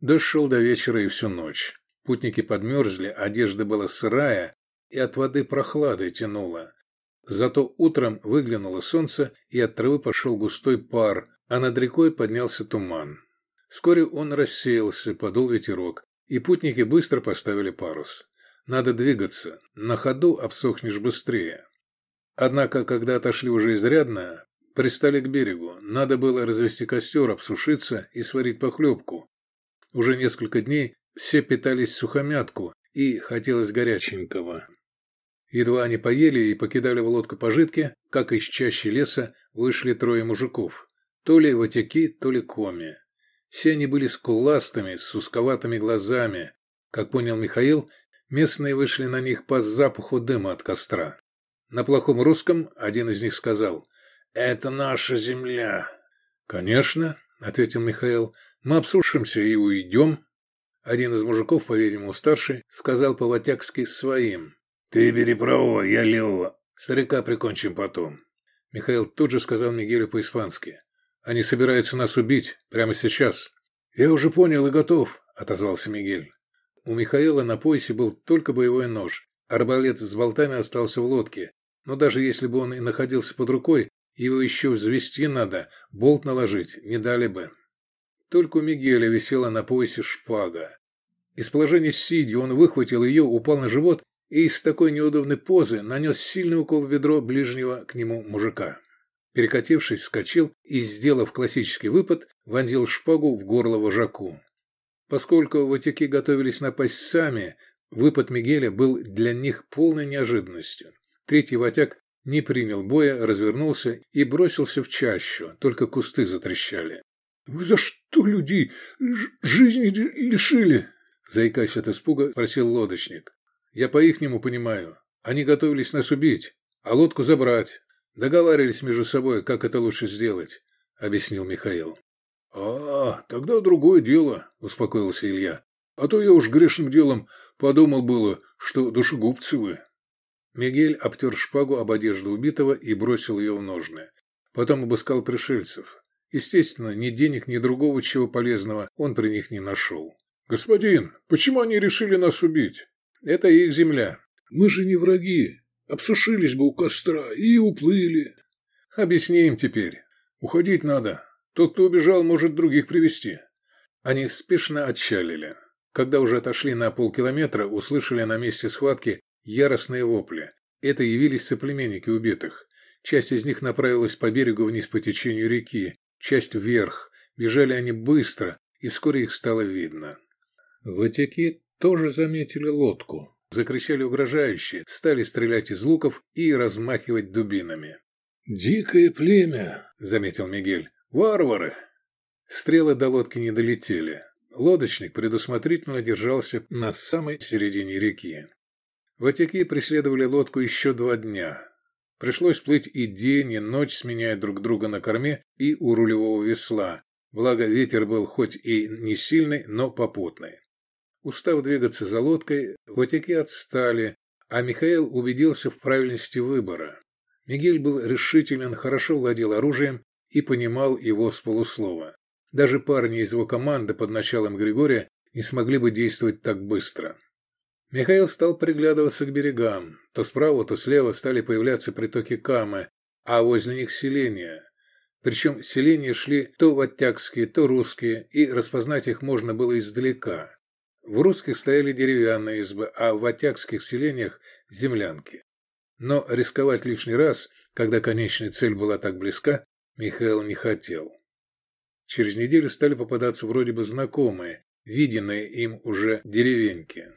S1: Дождь шел до вечера и всю ночь. Путники подмерзли, одежда была сырая, и от воды прохладой тянуло. Зато утром выглянуло солнце, и от травы пошел густой пар, а над рекой поднялся туман. Вскоре он рассеялся, подул ветерок, и путники быстро поставили парус. Надо двигаться, на ходу обсохнешь быстрее. Однако, когда отошли уже изрядно, пристали к берегу, надо было развести костер, обсушиться и сварить похлебку. Уже несколько дней все питались сухомятку, и хотелось горяченького. Едва они поели и покидали в лодку пожитки, как из чащи леса вышли трое мужиков. То ли ватяки, то ли коми. Все они были скуластыми, с узковатыми глазами. Как понял Михаил, местные вышли на них по запаху дыма от костра. На плохом русском один из них сказал «Это наша земля». «Конечно», — ответил Михаил, — «мы обсушимся и уйдем». Один из мужиков, по-видимому старший, сказал по-ватякски своим «Ты бери правого, я левого. Старика прикончим потом». Михаил тут же сказал Мигелю по-испански они собираются нас убить прямо сейчас. Я уже понял и готов, отозвался Мигель. У Михаила на поясе был только боевой нож. Арбалет с болтами остался в лодке. Но даже если бы он и находился под рукой, его еще взвести надо, болт наложить не дали бы. Только у Мигеля висела на поясе шпага. Из положения сидя он выхватил ее, упал на живот и из такой неудобной позы нанес сильный укол в бедро ближнего к нему мужика. Перекатившись, вскочил и, сделав классический выпад, вонзил шпагу в горло вожаку. Поскольку ватяки готовились напасть сами, выпад Мигеля был для них полной неожиданностью. Третий ватяк не принял боя, развернулся и бросился в чащу, только кусты затрещали. «Вы за что людей жизни лишили?» Заикаясь от испуга, просил лодочник. «Я по-ихнему понимаю. Они готовились нас убить, а лодку забрать. Договаривались между собой, как это лучше сделать, объяснил Михаил. А, тогда другое дело, успокоился Илья. А то я уж грешным делом подумал было, что душегубцы вы. Мигель обтер шпагу об одежду убитого и бросил ее в ножны. Потом обыскал пришельцев. Естественно, ни денег, ни другого чего полезного он при них не нашел. «Господин, почему они решили нас убить?» «Это их земля». «Мы же не враги. Обсушились бы у костра и уплыли. Объясни им теперь. Уходить надо. Тот, кто убежал, может других привести. Они спешно отчалили. Когда уже отошли на полкилометра, услышали на месте схватки яростные вопли. Это явились соплеменники убитых. Часть из них направилась по берегу вниз по течению реки, часть вверх. Бежали они быстро, и вскоре их стало видно. Ватяки тоже заметили лодку, Закричали угрожающе, стали стрелять из луков и размахивать дубинами. «Дикое племя», — заметил Мигель. «Варвары!» Стрелы до лодки не долетели. Лодочник предусмотрительно держался на самой середине реки. Ватяки преследовали лодку еще два дня. Пришлось плыть и день, и ночь, сменяя друг друга на корме и у рулевого весла. Благо ветер был хоть и не сильный, но попутный. Устав двигаться за лодкой, ватяки отстали, а Михаил убедился в правильности выбора. Мигель был решителен, хорошо владел оружием и понимал его с полуслова. Даже парни из его команды под началом Григория не смогли бы действовать так быстро. Михаил стал приглядываться к берегам. То справа, то слева стали появляться притоки Камы, а возле них селения. Причем селения шли то ваттякские, то русские, и распознать их можно было издалека. В русских стояли деревянные избы, а в ваттякских селениях – землянки. Но рисковать лишний раз, когда конечная цель была так близка, Михаил не хотел. Через неделю стали попадаться вроде бы знакомые, виденные им уже деревеньки.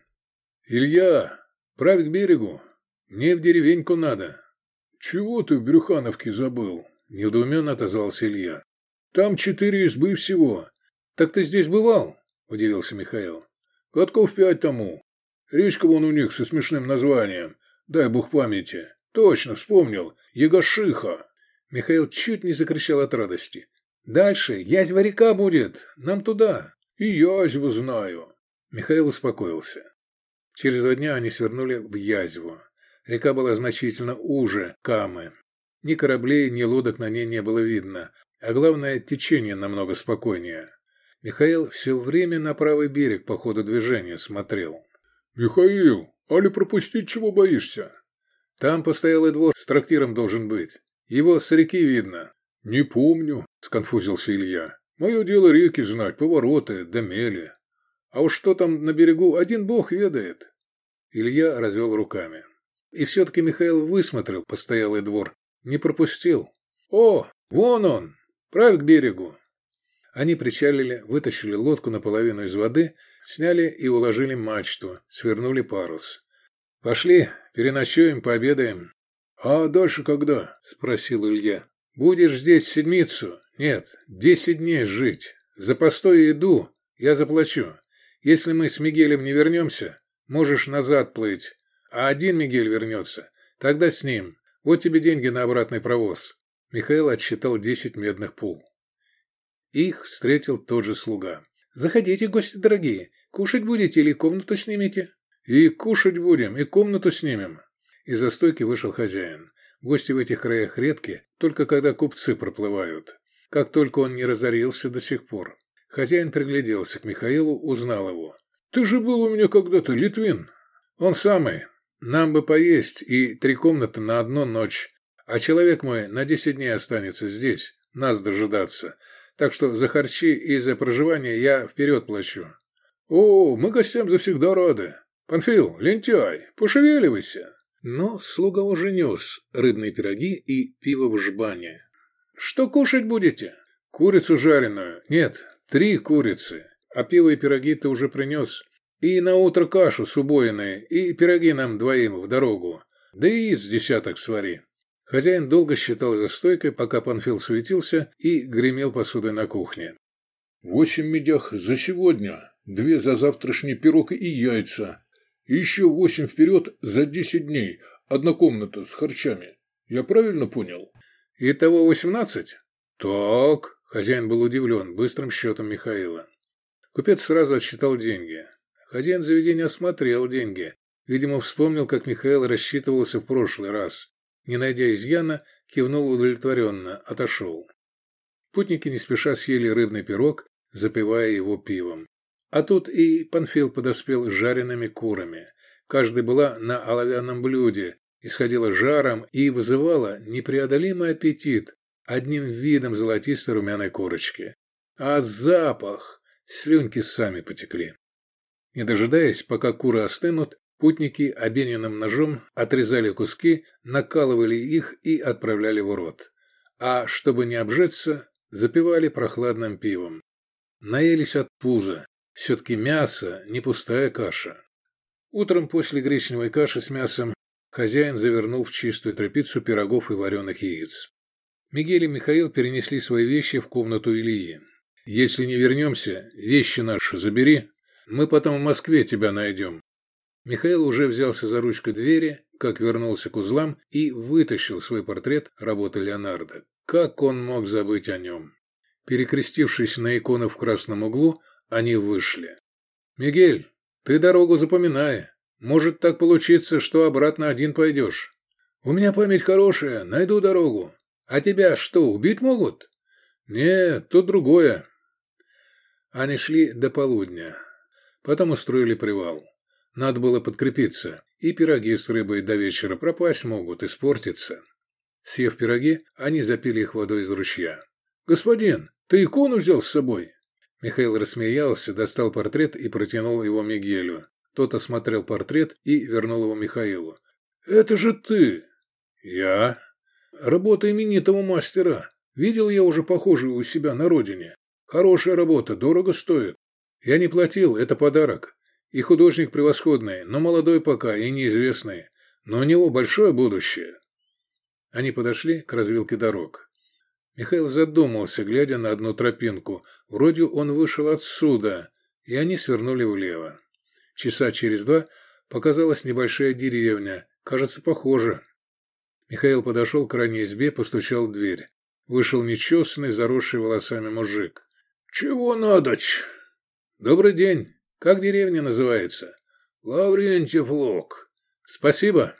S1: «Илья, правь к берегу. Мне в деревеньку надо». «Чего ты в Брюхановке забыл?» – недоуменно отозвался Илья. «Там четыре избы всего». «Так ты здесь бывал?» – удивился Михаил. «Годков пять тому. Речка вон у них со смешным названием. Дай бог памяти. Точно, вспомнил. Ягошиха». Михаил чуть не закричал от радости. «Дальше язва река будет. Нам туда». «И язву знаю». Михаил успокоился. Через два дня они свернули в язву. Река была значительно уже Камы. Ни кораблей, ни лодок на ней не было видно, а главное, течение намного спокойнее. Михаил все время на правый берег по ходу движения смотрел. «Михаил, али пропустить чего боишься?» «Там постоялый двор с трактиром должен быть. Его с реки видно». «Не помню», – сконфузился Илья. «Мое дело реки знать, повороты, да мели. А уж что там на берегу, один бог ведает». Илья развел руками. И все-таки Михаил высмотрел постоялый двор, не пропустил. «О, вон он! Правь к берегу!» Они причалили, вытащили лодку наполовину из воды, сняли и уложили мачту, свернули парус. «Пошли, переночуем, пообедаем». «А дальше когда?» – спросил Илья. «Будешь здесь седмицу? Нет, десять дней жить. За постой еду я заплачу. Если мы с Мигелем не вернемся, можешь назад плыть. А один Мигель вернется. Тогда с ним. Вот тебе деньги на обратный провоз. Михаил отсчитал десять медных пул. Их встретил тот же слуга. «Заходите, гости дорогие. Кушать будете или комнату снимете?» «И кушать будем, и комнату снимем». Из-за стойки вышел хозяин. Гости в этих краях редки, только когда купцы проплывают. Как только он не разорился до сих пор. Хозяин пригляделся к Михаилу, узнал его. «Ты же был у меня когда-то, Литвин!» «Он самый. Нам бы поесть и три комнаты на одну ночь. А человек мой на десять дней останется здесь, нас дожидаться. Так что за харчи и за проживание я вперед плачу». «О, мы гостям завсегда рады. Панфил, лентяй, пошевеливайся». Но слуга уже нес рыбные пироги и пиво в жбане. «Что кушать будете?» «Курицу жареную. Нет, три курицы. А пиво и пироги ты уже принес. И на утро кашу с убоиной, и пироги нам двоим в дорогу. Да и из десяток свари». Хозяин долго считал за стойкой, пока Панфил суетился и гремел посудой на кухне. «Восемь медях за сегодня, две за завтрашний пирог и яйца, и еще восемь вперед за десять дней, одна комната с харчами. Я правильно понял?» «Итого восемнадцать?» «Так», – хозяин был удивлен быстрым счетом Михаила. Купец сразу отсчитал деньги. Хозяин заведения осмотрел деньги. Видимо, вспомнил, как Михаил рассчитывался в прошлый раз. Не найдя изъяна, кивнул удовлетворенно, отошел. Путники не спеша съели рыбный пирог, запивая его пивом. А тут и Панфил подоспел с жареными курами. Каждая была на оловянном блюде, исходила жаром и вызывала непреодолимый аппетит одним видом золотистой румяной корочки. А запах! Слюнки сами потекли. Не дожидаясь, пока куры остынут, путники обеденным ножом отрезали куски, накалывали их и отправляли в рот. А чтобы не обжечься, запивали прохладным пивом. Наелись от пуза. Все-таки мясо, не пустая каша. Утром после гречневой каши с мясом хозяин завернул в чистую тряпицу пирогов и вареных яиц. Мигель и Михаил перенесли свои вещи в комнату Ильи. «Если не вернемся, вещи наши забери, мы потом в Москве тебя найдем». Михаил уже взялся за ручку двери, как вернулся к узлам и вытащил свой портрет работы Леонардо. Как он мог забыть о нем? Перекрестившись на икону в красном углу, они вышли. «Мигель, ты дорогу запоминай. Может так получиться, что обратно один пойдешь. У меня память хорошая, найду дорогу. А тебя что, убить могут?» «Нет, тут другое». Они шли до полудня. Потом устроили привал. Надо было подкрепиться, и пироги с рыбой до вечера пропасть могут, испортиться. Съев пироги, они запили их водой из ручья. «Господин, ты икону взял с собой?» Михаил рассмеялся, достал портрет и протянул его Мигелю. Тот осмотрел портрет и вернул его Михаилу. «Это же ты!» «Я?» «Работа именитого мастера. Видел я уже похожую у себя на родине. Хорошая работа, дорого стоит. Я не платил, это подарок. И художник превосходный, но молодой пока и неизвестный. Но у него большое будущее». Они подошли к развилке дорог. Михаил задумался, глядя на одну тропинку. Вроде он вышел отсюда, и они свернули влево. Часа через два показалась небольшая деревня, кажется, похоже. Михаил подошел к ранней избе, постучал в дверь. Вышел нечесанный, заросший волосами мужик. «Чего надо-ч?» «Добрый день. Как деревня называется?» «Лаврентьев Лог». «Спасибо».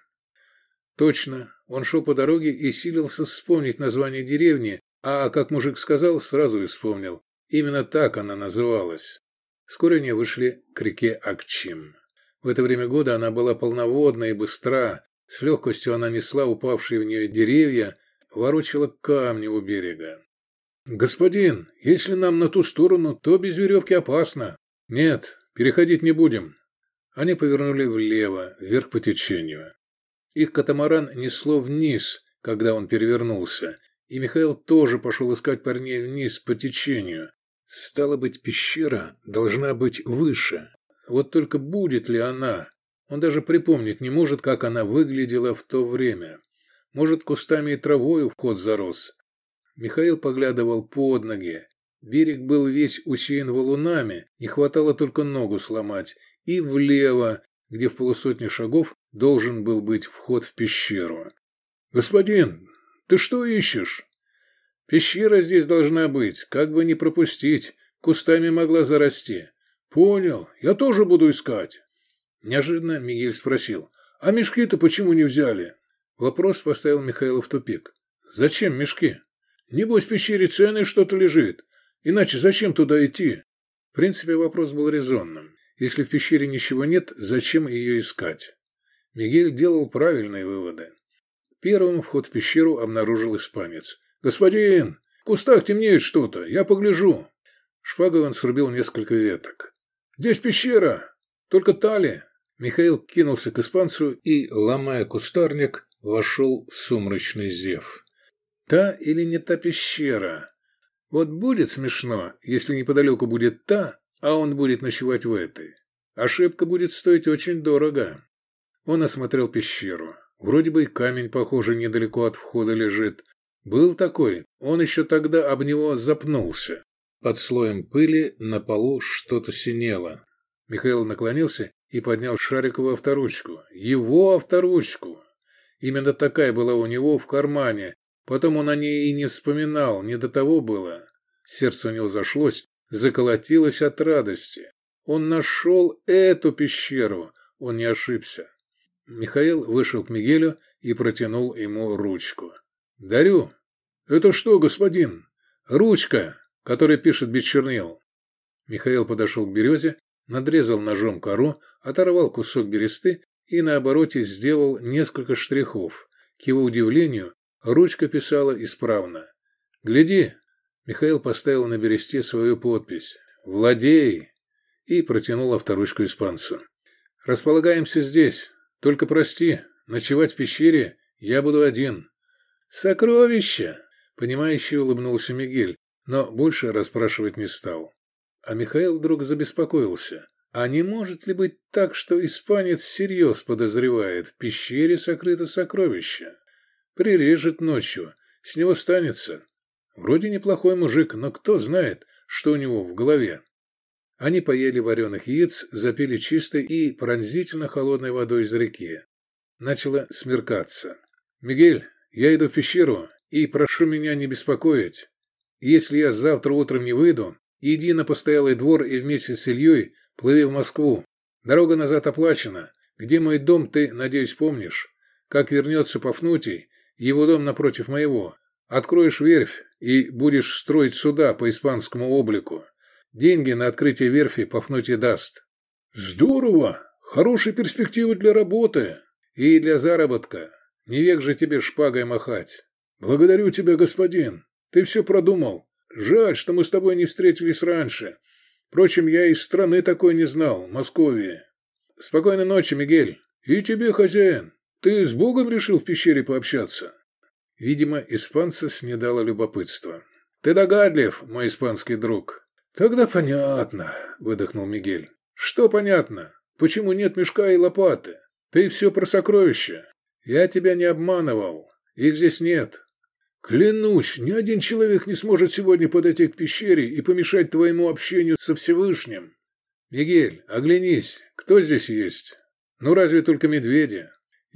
S1: Точно. Он шел по дороге и силился вспомнить название деревни, а, как мужик сказал, сразу и вспомнил. Именно так она называлась. Вскоре они вышли к реке Акчим. В это время года она была полноводна и быстра. С легкостью она несла упавшие в нее деревья, ворочала камни у берега. «Господин, если нам на ту сторону, то без веревки опасно. Нет, переходить не будем». Они повернули влево, вверх по течению. Их катамаран несло вниз, когда он перевернулся, и Михаил тоже пошел искать парней вниз по течению. Стало быть, пещера должна быть выше. Вот только будет ли она? Он даже припомнить не может, как она выглядела в то время. Может, кустами и травой вход зарос. Михаил поглядывал под ноги. Берег был весь усеян валунами, не хватало только ногу сломать. И влево, где в полусотни шагов должен был быть вход в пещеру. «Господин, ты что ищешь?» «Пещера здесь должна быть, как бы не пропустить, кустами могла зарасти». «Понял, я тоже буду искать». Неожиданно Мигель спросил, «А мешки-то почему не взяли?» Вопрос поставил Михаила в тупик. «Зачем мешки? Небось в пещере ценное что-то лежит. Иначе зачем туда идти?» В принципе, вопрос был резонным. Если в пещере ничего нет, зачем ее искать? Мигель делал правильные выводы. Первым вход в пещеру обнаружил испанец. «Господин, в кустах темнеет что-то, я погляжу». Шпагой он срубил несколько веток. «Здесь пещера, только тали». Михаил кинулся к испанцу и, ломая кустарник, вошел в сумрачный зев. Та или не та пещера? Вот будет смешно, если неподалеку будет та, а он будет ночевать в этой. Ошибка будет стоить очень дорого. Он осмотрел пещеру. Вроде бы и камень, похоже, недалеко от входа лежит. Был такой, он еще тогда об него запнулся. Под слоем пыли на полу что-то синело. Михаил наклонился и поднял Шарикову авторучку. Его авторучку! Именно такая была у него в кармане. Потом он о ней и не вспоминал, не до того было. Сердце у него зашлось, заколотилось от радости. Он нашел эту пещеру, он не ошибся. Михаил вышел к Мигелю и протянул ему ручку. «Дарю». «Это что, господин?» «Ручка, которая пишет без чернил». Михаил подошел к березе, надрезал ножом кору, оторвал кусок бересты и на обороте сделал несколько штрихов. К его удивлению, ручка писала исправно. «Гляди!» Михаил поставил на бересте свою подпись. «Владей!» и протянул авторучку испанцу. «Располагаемся здесь. Только прости, ночевать в пещере я буду один». «Сокровища!» – понимающе улыбнулся Мигель, но больше расспрашивать не стал. А Михаил вдруг забеспокоился. А не может ли быть так, что испанец всерьез подозревает, в пещере сокрыто сокровище? Прирежет ночью, с него станется. Вроде неплохой мужик, но кто знает, что у него в голове. Они поели вареных яиц, запили чистой и пронзительно холодной водой из реки. Начало смеркаться. «Мигель, я иду в пещеру и прошу меня не беспокоить. Если я завтра утром не выйду, иди на постоялый двор и вместе с Ильей плыви в Москву. Дорога назад оплачена. Где мой дом, ты, надеюсь, помнишь? Как вернется Пафнутий, его дом напротив моего. Откроешь верфь и будешь строить суда по испанскому облику. Деньги на открытие верфи Пафнутий даст.
S2: Здорово! Хорошие перспективы для работы.
S1: И для заработка. Не век же тебе шпагой махать.
S2: Благодарю тебя, господин. Ты все продумал. Жаль, что мы с тобой не встретились раньше. Впрочем, я из страны такой не знал, Московии.
S1: Спокойной ночи, Мигель.
S2: И тебе, хозяин. Ты с Богом решил в пещере пообщаться?
S1: Видимо, испанца снедало любопытство. Ты догадлив, мой испанский друг.
S2: Тогда понятно, выдохнул Мигель.
S1: Что понятно? Почему нет мешка и лопаты? Ты все про сокровища. Я тебя не обманывал. Их здесь нет.
S2: Клянусь, ни один человек не сможет сегодня подойти к пещере и помешать твоему общению со Всевышним.
S1: Мигель, оглянись, кто здесь есть? Ну разве только медведи?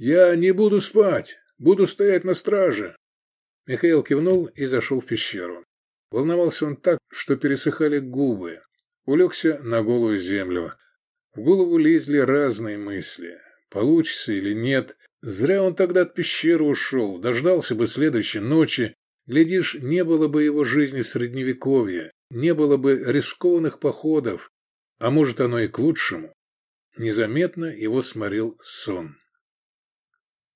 S2: Я не буду спать, буду стоять на страже.
S1: Михаил кивнул и зашел в пещеру. Волновался он так, что пересыхали губы. Улегся на голую землю. В голову лезли разные мысли. Получится или нет. Зря он тогда от пещеры ушел. Дождался бы следующей ночи. Глядишь, не было бы его жизни в Средневековье. Не было бы рискованных походов. А может, оно и к лучшему. Незаметно его сморил сон.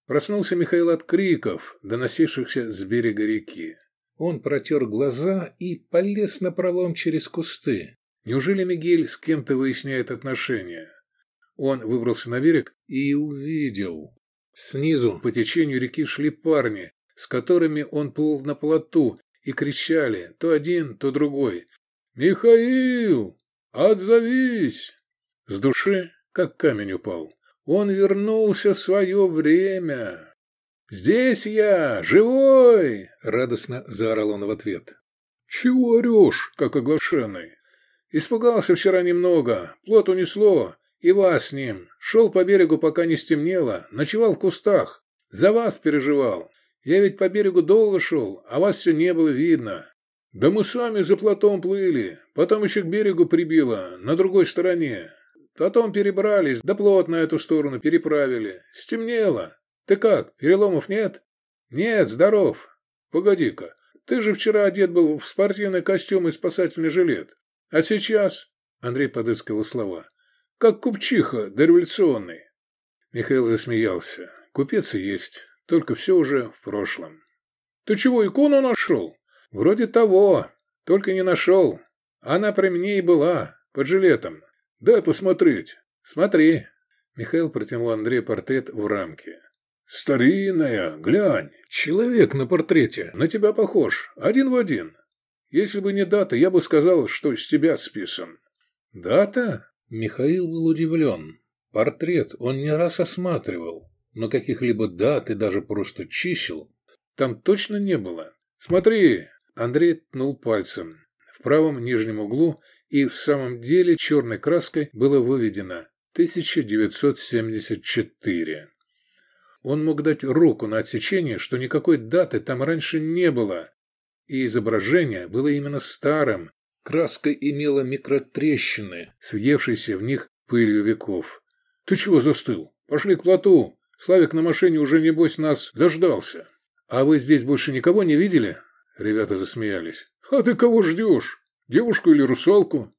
S1: Проснулся Михаил от криков, доносившихся с берега реки. Он протер глаза и полез на пролом через кусты. Неужели Мигель с кем-то выясняет отношения? Он выбрался на берег и увидел. Снизу по течению реки шли парни, с которыми он плыл на плоту, и кричали, то один, то другой. «Михаил, отзовись!» С души, как камень упал. Он вернулся в свое время. «Здесь я, живой!» — радостно заорал он в ответ.
S2: «Чего орешь, как оглашенный?»
S1: «Испугался вчера немного, плот унесло, и вас с ним. Шел по берегу, пока не стемнело, ночевал в кустах. За вас переживал. Я ведь по берегу долго шел, а вас все не было видно. Да мы сами за плотом плыли, потом еще к берегу прибило, на другой стороне. Потом перебрались, да плот на эту сторону переправили. Стемнело. Ты как, переломов нет? Нет, здоров. Погоди-ка, ты же вчера одет был в спортивный костюм и спасательный жилет. А сейчас... Андрей подыскивал слова. Как купчиха дореволюционный. Михаил засмеялся. Купец и есть, только все уже в прошлом. Ты чего, икону нашел? Вроде того, только не нашел. Она при мне и была, под жилетом. Дай посмотреть. Смотри. Михаил протянул Андрею портрет в рамке.
S2: Старинная, глянь.
S1: Человек на портрете. На тебя похож. Один в один. Если бы не дата, я бы сказал, что с тебя списан. Дата? Михаил был удивлен. Портрет он не раз осматривал, но каких-либо дат и даже просто чисел там точно не было. Смотри, Андрей ткнул пальцем. В правом нижнем углу и в самом деле черной краской было выведено 1974. Он мог дать руку на отсечение, что никакой даты там раньше не было, и изображение было именно старым. Краска имела микротрещины, свъевшиеся в них пылью веков. «Ты чего застыл? Пошли к плоту. Славик на машине уже, небось, нас дождался». «А вы здесь больше никого не видели?» Ребята засмеялись. «А ты кого ждешь? Девушку или русалку?»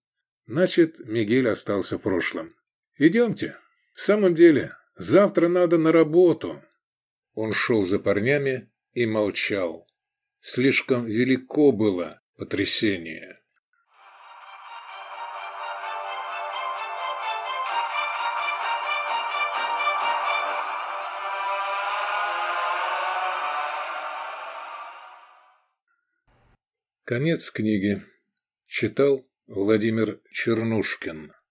S1: Значит, Мигель остался в прошлом. «Идемте. В самом деле, завтра надо на работу». Он шел за парнями и молчал. Слишком велико было потрясение. Конец книги. Читал Владимир Чернушкин.